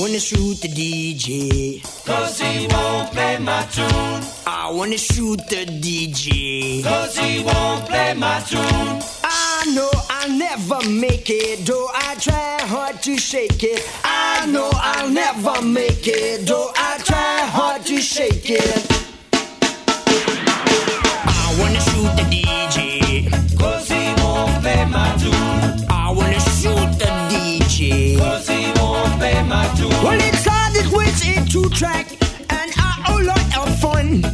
wanna shoot the DJ. Cause he won't play my tune. I wanna shoot the DJ. Cause he won't play my tune. I know I'll never make it, though I try hard to shake it. I know I'll never make it, though I try hard to shake it. I wanna shoot the DJ. Two track, and a whole lot of fun.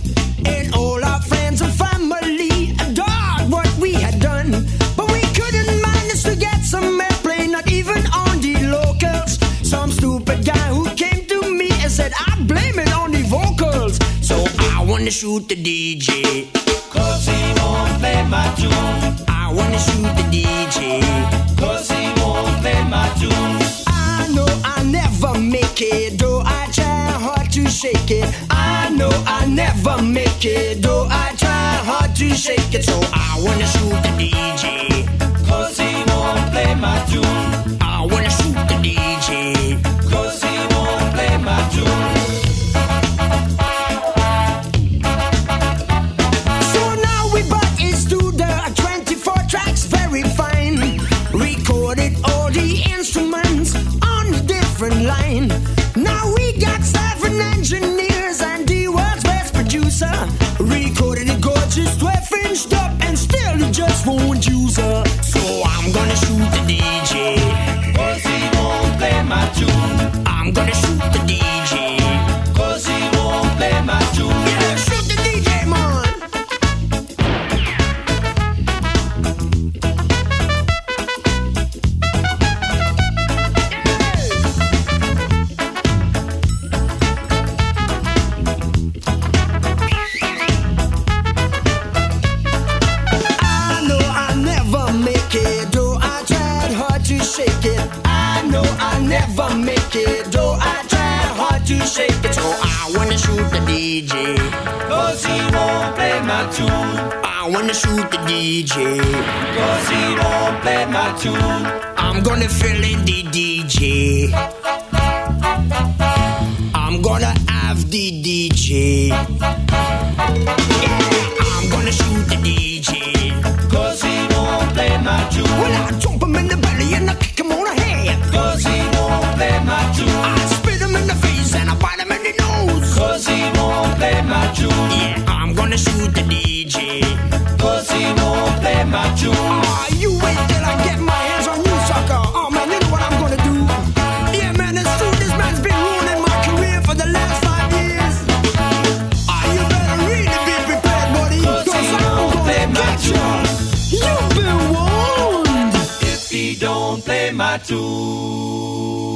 And all our friends and family adored what we had done. But we couldn't manage to get some airplay, not even on the locals. Some stupid guy who came to me and said, I blame it on the vocals. So I wanna shoot the DJ. Cause he won't play my tune. I wanna shoot the DJ. Shake it. I know I never make it, though I try hard to shake it. So I wanna shoot the DJ. Cause he won't play my tune. I wanna shoot the DJ. Cause he won't play my tune. So now we studio, 24 tracks, very fine. Recorded all the instruments on different line. Won't never make it, though I tried hard to shake it. So I wanna shoot the DJ. Cause he won't play my tune. I wanna shoot the DJ. Cause he won't play my tune. I'm gonna fill in the DJ. I'm gonna have the DJ. Yeah, I'm gonna shoot the DJ. Cause he won't play my tune. Well, I jump him in the belly play my. Ah, you wait till I get my hands on you, sucker. Oh man, you know what I'm gonna do. Yeah, man, it's true. This man's been ruining my career for the last five years. Ah, you better really be prepared, buddy. Cause Cause I'm gonna play my get you. You've been warned. If he don't play my tune.